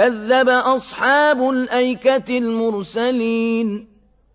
كَذَّبَ أَصْحَابُ الْأَيْكَةِ الْمُرْسَلِينَ.